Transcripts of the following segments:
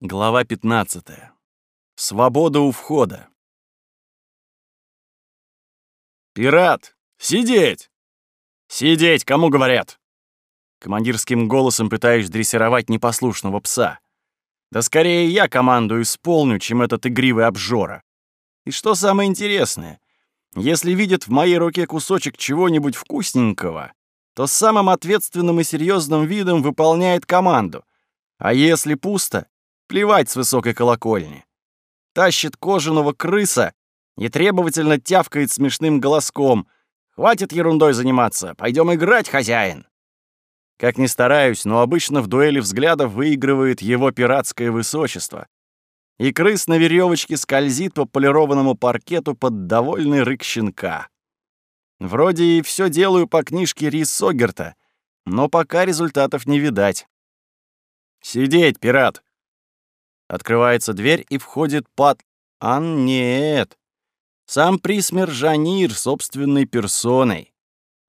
Глава 15. Свобода у входа. «Пират! Сидеть! Сидеть, кому говорят!» Командирским голосом пытаюсь дрессировать непослушного пса. Да скорее я команду исполню, чем этот игривый обжора. И что самое интересное, если видит в моей руке кусочек чего-нибудь вкусненького, то самым ответственным и серьезным видом выполняет команду. А если пусто, Плевать с высокой колокольни. Тащит кожаного крыса и требовательно тявкает смешным голоском. «Хватит ерундой заниматься, пойдем играть, хозяин!» Как ни стараюсь, но обычно в дуэли взглядов выигрывает его пиратское высочество. И крыс на веревочке скользит по полированному паркету под довольный рык щенка. Вроде и все делаю по книжке Рис Согерта, но пока результатов не видать. «Сидеть, пират!» Открывается дверь, и входит Пат... А нет. Сам Присмер Жанир собственной персоной.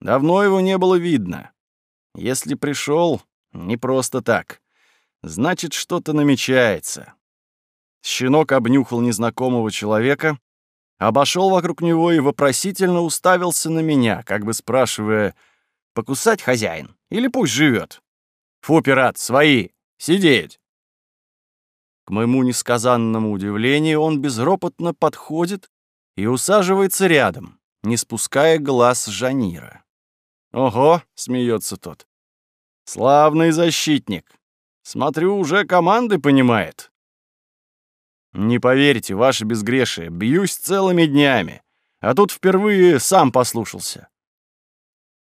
Давно его не было видно. Если пришел, не просто так. Значит, что-то намечается. Щенок обнюхал незнакомого человека, обошел вокруг него и вопросительно уставился на меня, как бы спрашивая, «Покусать хозяин? Или пусть живет? «Фу, пират, свои! Сидеть!» К моему несказанному удивлению, он безропотно подходит и усаживается рядом, не спуская глаз Жанира. «Ого!» — смеется тот. «Славный защитник! Смотрю, уже команды понимает». «Не поверите, ваше безгрешие, бьюсь целыми днями, а тут впервые сам послушался».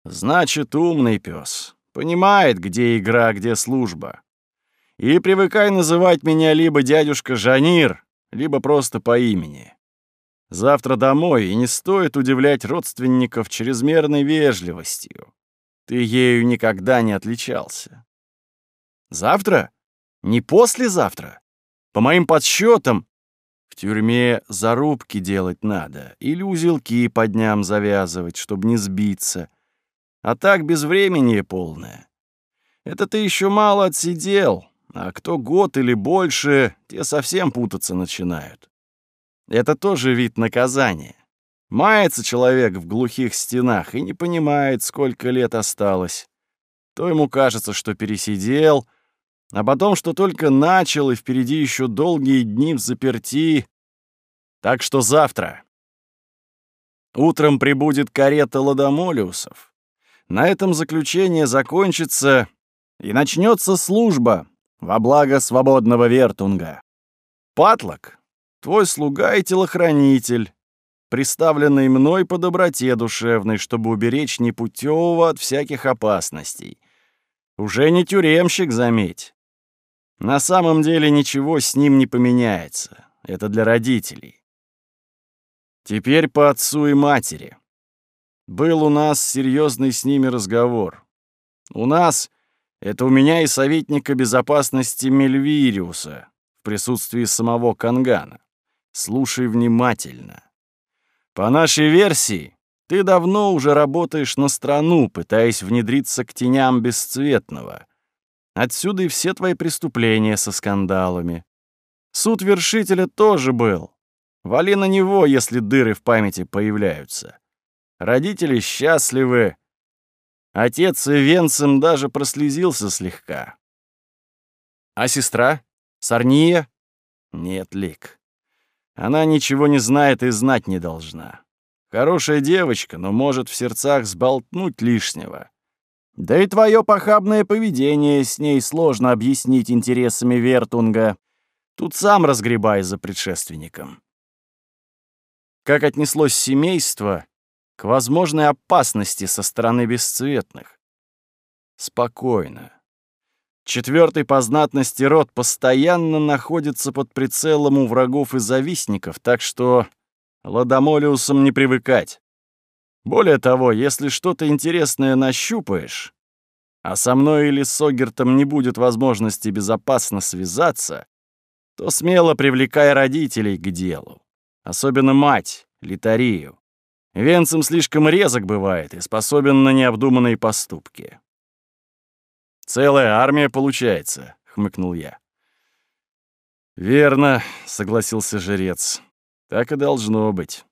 «Значит, умный пес, понимает, где игра, где служба. И привыкай называть меня либо дядюшка Жанир, либо просто по имени. Завтра домой, и не стоит удивлять родственников чрезмерной вежливостью. Ты ею никогда не отличался. Завтра? Не послезавтра? По моим подсчетам, в тюрьме зарубки делать надо или узелки по дням завязывать, чтобы не сбиться. А так безвременье полное. Это ты еще мало отсидел, а кто год или больше, те совсем путаться начинают. Это тоже вид наказания. Мается человек в глухих стенах и не понимает, сколько лет осталось. То ему кажется, что пересидел, а потом, что только начал, и впереди еще долгие дни в заперти. Так что завтра. Утром прибудет карета Ладомолиусов. На этом заключение закончится, и начнется служба, во благо свободного Вертунга. Патлок, твой слуга и телохранитель, приставленный мной по доброте душевной, чтобы уберечь непутевого от всяких опасностей. Уже не тюремщик, заметь. На самом деле ничего с ним не поменяется. Это для родителей. Теперь по отцу и матери. Был у нас серьезный с ними разговор. У нас это у меня и советника безопасности Мельвириуса в присутствии самого Кангана. Слушай внимательно. По нашей версии, ты давно уже работаешь на страну, пытаясь внедриться к теням бесцветного. Отсюда и все твои преступления со скандалами. Суд вершителя тоже был. Вали на него, если дыры в памяти появляются. Родители счастливы, Отец Венцем даже прослезился слегка. А сестра? Сарния? Нет, Лик. Она ничего не знает и знать не должна. Хорошая девочка, но может в сердцах сболтнуть лишнего. Да и твое похабное поведение с ней сложно объяснить интересами Вертунга. Тут сам разгребай за предшественником. Как отнеслось семейство, к возможной опасности со стороны бесцветных. Спокойно. Четвертый по знатности род постоянно находится под прицелом у врагов и завистников, так что ладомолиусам не привыкать. Более того, если что-то интересное нащупаешь, а со мной или с Огертом не будет возможности безопасно связаться, то смело привлекай родителей к делу, особенно мать, Литарию. Венцем слишком резок бывает и способен на необдуманные поступки. «Целая армия получается», — хмыкнул я. «Верно», — согласился жрец. «Так и должно быть.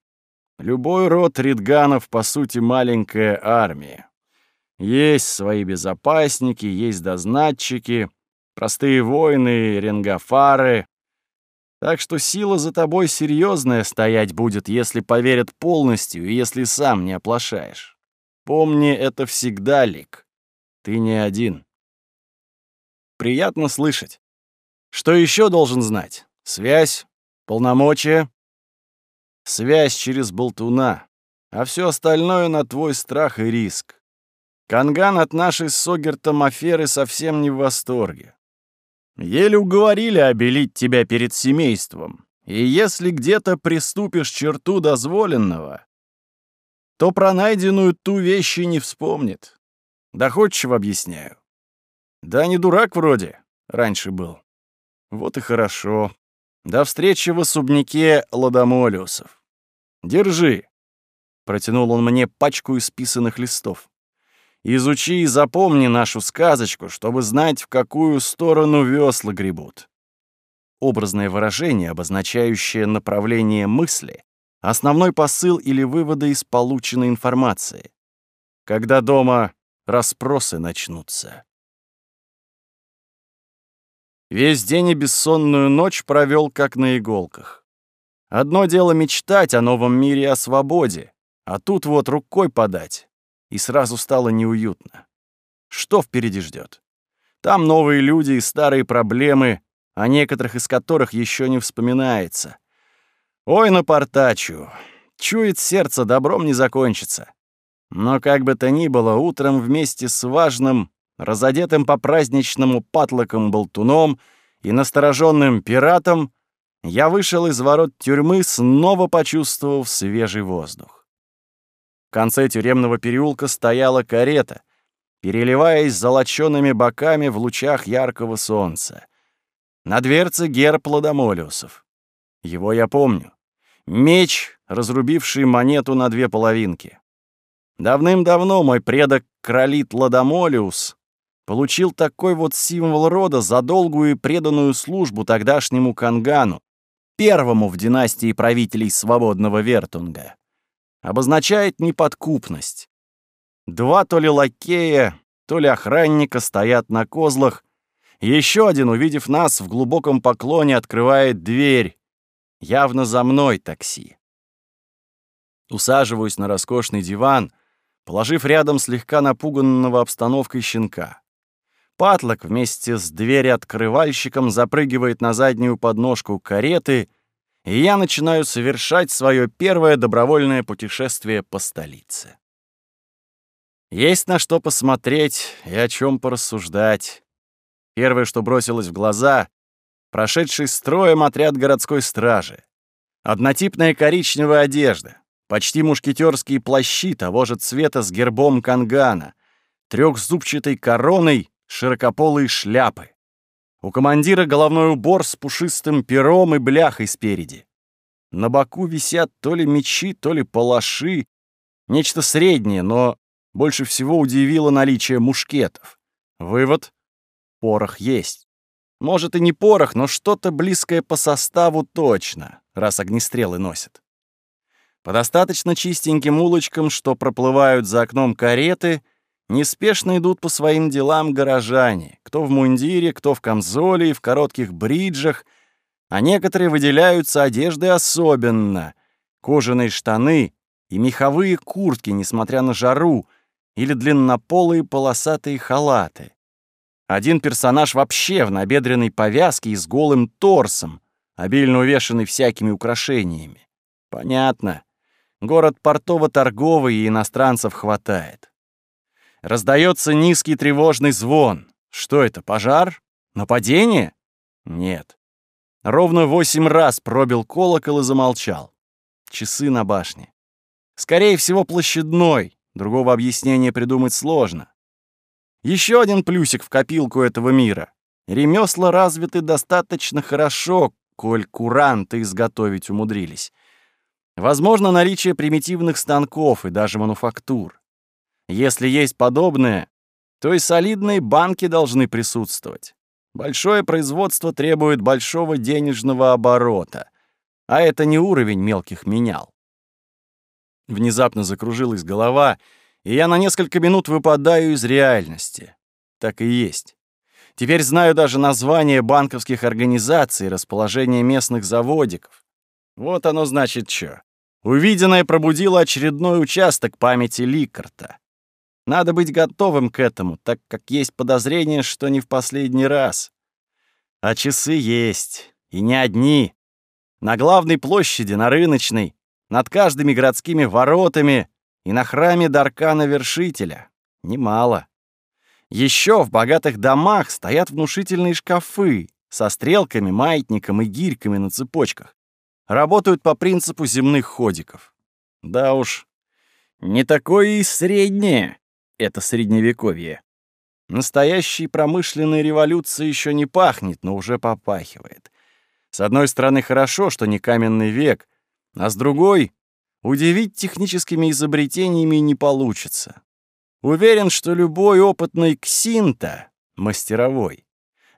Любой род ридганов, по сути, маленькая армия. Есть свои безопасники, есть дознатчики, простые воины, ренгафары. Так что сила за тобой серьезная стоять будет, если поверят полностью и если сам не оплошаешь. Помни, это всегда лик. Ты не один. Приятно слышать. Что еще должен знать? Связь? Полномочия? Связь через болтуна, а все остальное на твой страх и риск. Канган от нашей с Согертом аферы совсем не в восторге. Еле уговорили обелить тебя перед семейством, и если где-то приступишь черту дозволенного, то про найденную ту вещи не вспомнит. Доходчиво объясняю. Да не дурак вроде, раньше был. Вот и хорошо. До встречи в особняке Ладомолиусов. Держи. Протянул он мне пачку исписанных листов. Изучи и запомни нашу сказочку, чтобы знать, в какую сторону весла гребут. Образное выражение, обозначающее направление мысли, основной посыл или выводы из полученной информации. Когда дома расспросы начнутся. Весь день и бессонную ночь провел как на иголках. Одно дело мечтать о новом мире и о свободе, а тут вот рукой подать, и сразу стало неуютно. Что впереди ждет? Там новые люди и старые проблемы, о некоторых из которых еще не вспоминается. Ой, напортачу. Чует сердце, добром не закончится. Но как бы то ни было, утром вместе с важным, разодетым по-праздничному патлоком болтуном и настороженным пиратом, я вышел из ворот тюрьмы, снова почувствовав свежий воздух. Конце тюремного переулка стояла карета, переливаясь золочёными боками в лучах яркого солнца. На дверце герб Ладомолиусов. Его я помню. Меч, разрубивший монету на две половинки. Давным-давно мой предок Кролит Ладомолиус получил такой вот символ рода за долгую и преданную службу тогдашнему Кангану, первому в династии правителей свободного Вертунга. Обозначает неподкупность. Два то ли лакея, то ли охранника стоят на козлах. Еще один, увидев нас, в глубоком поклоне открывает дверь. Явно за мной такси. Усаживаюсь на роскошный диван, положив рядом слегка напуганного обстановкой щенка. Патлок вместе с дверь-открывальщиком запрыгивает на заднюю подножку кареты, и я начинаю совершать свое первое добровольное путешествие по столице. Есть на что посмотреть и о чем порассуждать. Первое, что бросилось в глаза — прошедший строем отряд городской стражи. Однотипная коричневая одежда, почти мушкетерские плащи того же цвета с гербом Кангана, трехзубчатой короной широкополые шляпы. У командира головной убор с пушистым пером и бляхой спереди. На боку висят то ли мечи, то ли палаши. Нечто среднее, но больше всего удивило наличие мушкетов. Вывод — порох есть. Может и не порох, но что-то близкое по составу точно, раз огнестрелы носят. По достаточно чистеньким улочкам, что проплывают за окном кареты — Неспешно идут по своим делам горожане, кто в мундире, кто в камзоле и в коротких бриджах, а некоторые выделяются одеждой особенно. Кожаные штаны и меховые куртки, несмотря на жару, или длиннополые полосатые халаты. Один персонаж вообще в набедренной повязке и с голым торсом, обильно увешанный всякими украшениями. Понятно. Город портово-торговый и иностранцев хватает. Раздается низкий тревожный звон. Что это, пожар? Нападение? Нет. Ровно восемь раз пробил колокол и замолчал. Часы на башне. Скорее всего, площадной. Другого объяснения придумать сложно. Еще один плюсик в копилку этого мира. Ремесла развиты достаточно хорошо, коль куранты изготовить умудрились. Возможно, наличие примитивных станков и даже мануфактур. Если есть подобное, то и солидные банки должны присутствовать. Большое производство требует большого денежного оборота, а это не уровень мелких менял. Внезапно закружилась голова, и я на несколько минут выпадаю из реальности. Так и есть. Теперь знаю даже название банковских организаций, расположение местных заводиков. Вот оно значит что. Увиденное пробудило очередной участок памяти Ликарта. Надо быть готовым к этому, так как есть подозрение, что не в последний раз. А часы есть, и не одни. На главной площади, на рыночной, над каждыми городскими воротами и на храме Даркана Вершителя. Немало. Еще в богатых домах стоят внушительные шкафы со стрелками, маятником и гирьками на цепочках. Работают по принципу земных ходиков. Да уж, не такое и среднее это средневековье. Настоящей промышленной революции еще не пахнет, но уже попахивает. С одной стороны, хорошо, что не каменный век, а с другой — удивить техническими изобретениями не получится. Уверен, что любой опытный ксинта, мастеровой,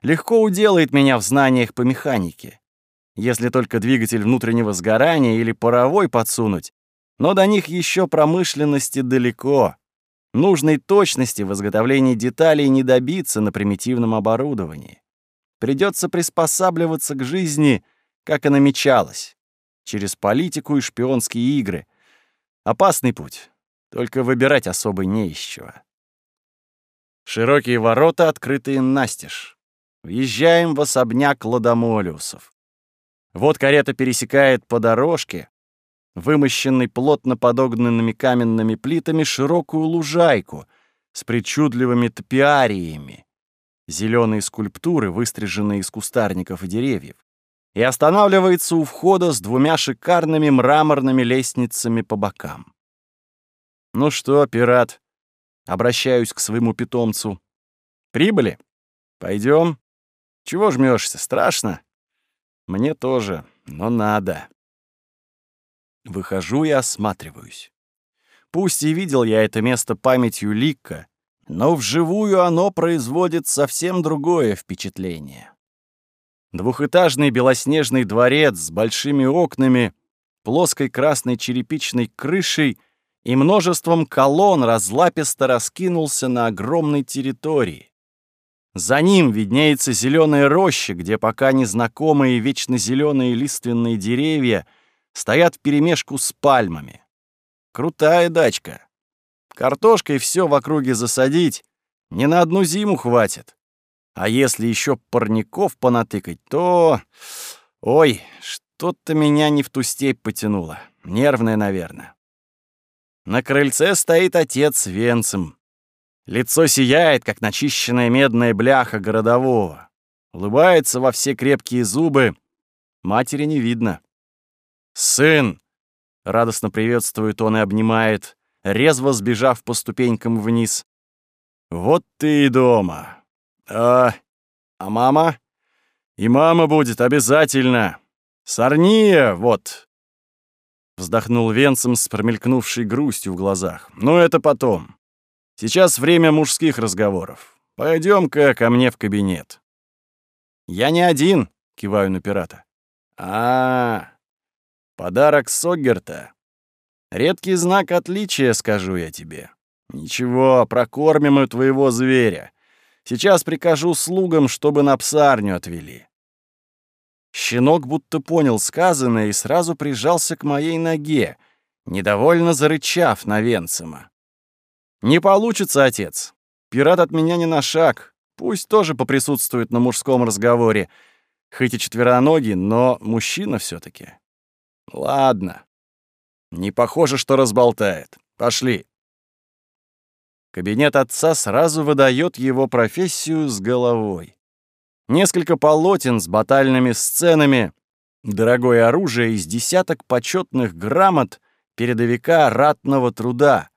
легко уделает меня в знаниях по механике, если только двигатель внутреннего сгорания или паровой подсунуть, но до них еще промышленности далеко. Нужной точности в изготовлении деталей не добиться на примитивном оборудовании. Придется приспосабливаться к жизни, как и намечалось, через политику и шпионские игры. Опасный путь, только выбирать особо не из чего. Широкие ворота, открытые настежь. Въезжаем в особняк Ладомолиусов. Вот карета пересекает по дорожке, вымощенный плотно подогнанными каменными плитами широкую лужайку с причудливыми топиариями, зеленые скульптуры, выстриженные из кустарников и деревьев, и останавливается у входа с двумя шикарными мраморными лестницами по бокам. «Ну что, пират?» — обращаюсь к своему питомцу. «Прибыли? Пойдем. Чего жмешься? Страшно?» «Мне тоже, но надо». Выхожу и осматриваюсь. Пусть и видел я это место памятью Ликка, но вживую оно производит совсем другое впечатление. Двухэтажный белоснежный дворец с большими окнами, плоской красной черепичной крышей и множеством колонн разлаписто раскинулся на огромной территории. За ним виднеется зеленая роща, где пока незнакомые вечно зеленые лиственные деревья — стоят вперемешку с пальмами. Крутая дачка. Картошкой все в округе засадить не на одну зиму хватит. А если еще парников понатыкать, то... Ой, что-то меня не в ту степь потянуло. Нервное, наверное. На крыльце стоит отец венцем. Лицо сияет, как начищенная медная бляха городового. Улыбается во все крепкие зубы. Матери не видно. «Сын!» — радостно приветствует он и обнимает, резво сбежав по ступенькам вниз. «Вот ты и дома. А, а мама? И мама будет обязательно. Сорния, вот!» Вздохнул Венцем с промелькнувшей грустью в глазах. «Ну, это потом. Сейчас время мужских разговоров. Пойдем-ка ко мне в кабинет». «Я не один», — киваю на пирата. а, -а, -а Подарок Соггерта. Редкий знак отличия, скажу я тебе. Ничего, прокормим мы твоего зверя. Сейчас прикажу слугам, чтобы на псарню отвели. Щенок будто понял сказанное и сразу прижался к моей ноге, недовольно зарычав на Венцима. «Не получится, отец. Пират от меня не на шаг. Пусть тоже поприсутствует на мужском разговоре. Хоть и четвероногий, но мужчина все таки Ладно. Не похоже, что разболтает. Пошли. Кабинет отца сразу выдает его профессию с головой. Несколько полотен с батальными сценами, дорогое оружие из десяток почетных грамот передовика ратного труда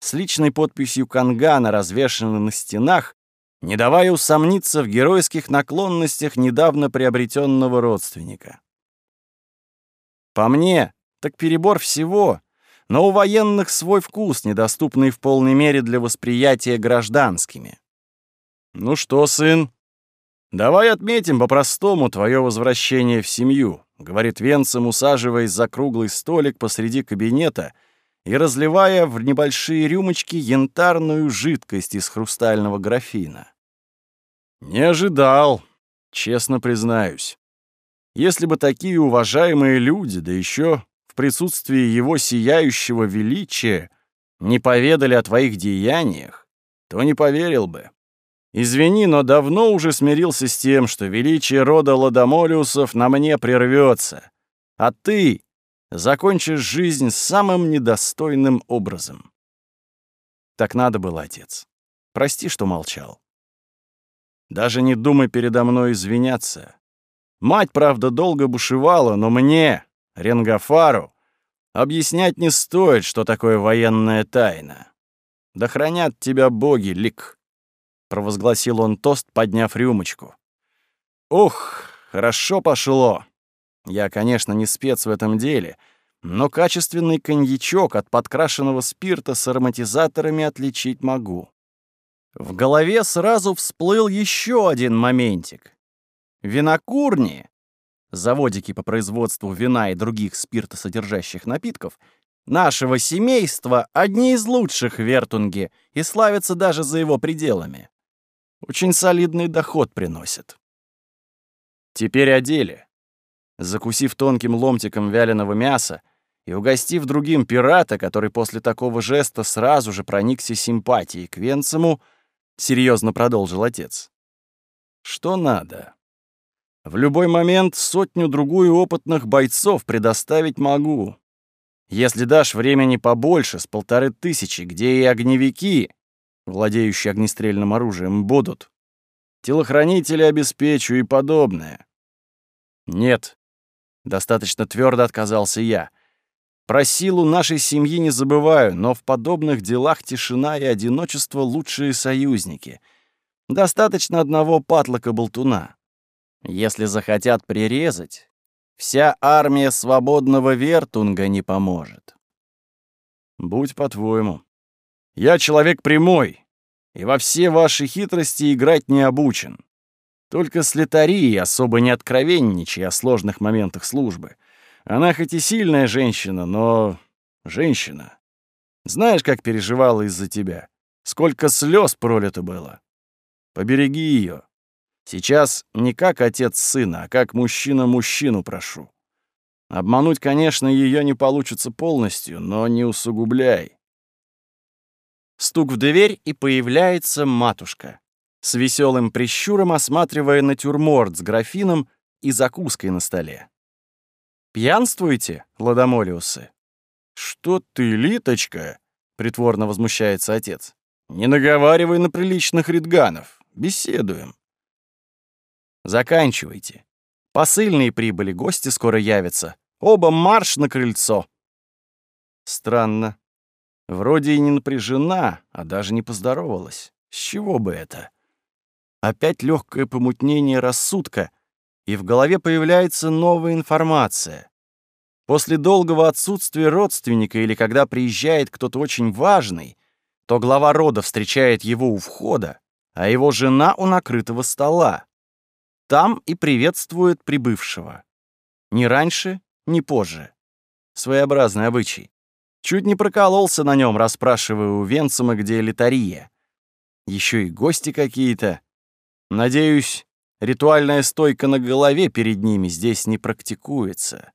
с личной подписью Кангана, развешаны на стенах, не давая усомниться в геройских наклонностях недавно приобретенного родственника. По мне, так перебор всего, но у военных свой вкус, недоступный в полной мере для восприятия гражданскими. «Ну что, сын, «Давай отметим по-простому твое возвращение в семью», — говорит Венцем, усаживаясь за круглый столик посреди кабинета и разливая в небольшие рюмочки янтарную жидкость из хрустального графина. «Не ожидал, честно признаюсь. Если бы такие уважаемые люди, да еще в присутствии его сияющего величия, не поведали о твоих деяниях, то не поверил бы. Извини, но давно уже смирился с тем, что величие рода Ладомолиусов на мне прервется, а ты закончишь жизнь самым недостойным образом. Так надо было, отец. Прости, что молчал. Даже не думай передо мной извиняться. Мать, правда, долго бушевала, но мне, Ренгафару, объяснять не стоит, что такое военная тайна. Да хранят тебя боги, Лик провозгласил он тост, подняв рюмочку. Ух, хорошо пошло. Я, конечно, не спец в этом деле, но качественный коньячок от подкрашенного спирта с ароматизаторами отличить могу. В голове сразу всплыл еще один моментик. Винокурни, заводики по производству вина и других спиртосодержащих напитков, нашего семейства одни из лучших в Вертунге и славятся даже за его пределами. Очень солидный доход приносит. Теперь о деле. Закусив тонким ломтиком вяленого мяса и угостив другим пирата, который после такого жеста сразу же проникся симпатией к Венцему, серьезно продолжил отец. Что надо? В любой момент сотню-другую опытных бойцов предоставить могу. Если дашь времени побольше, с полторы тысячи, где и огневики, владеющие огнестрельным оружием, будут. Телохранители обеспечу и подобное. Нет, достаточно твердо отказался я. Про силу нашей семьи не забываю, но в подобных делах тишина и одиночество — лучшие союзники. Достаточно одного патлока-болтуна. Если захотят прирезать, вся армия свободного Вертунга не поможет. Будь по-твоему. Я человек прямой, и во все ваши хитрости играть не обучен. Только с летарией особо не откровенничай о сложных моментах службы. Она хоть и сильная женщина, но женщина. Знаешь, как переживала из-за тебя? Сколько слез пролито было. Побереги ее. Сейчас не как отец сына, а как мужчина мужчину прошу. Обмануть, конечно, ее не получится полностью, но не усугубляй. Стук в дверь, и появляется матушка. С веселым прищуром осматривая натюрморт с графином и закуской на столе. «Пьянствуете, ладомолиусы?» «Что ты, Литочка?» — притворно возмущается отец. «Не наговаривай на приличных редганов. Беседуем». «Заканчивайте. Посыльные прибыли, гости скоро явятся. Оба марш на крыльцо». Странно. Вроде и не напряжена, а даже не поздоровалась. С чего бы это? Опять легкое помутнение рассудка, и в голове появляется новая информация. После долгого отсутствия родственника или когда приезжает кто-то очень важный, то глава рода встречает его у входа, а его жена у накрытого стола. Там и приветствует прибывшего. Ни раньше, ни позже. Своеобразный обычай. Чуть не прокололся на нем, расспрашивая у Венцема, где литария. Еще и гости какие-то. Надеюсь, ритуальная стойка на голове перед ними здесь не практикуется.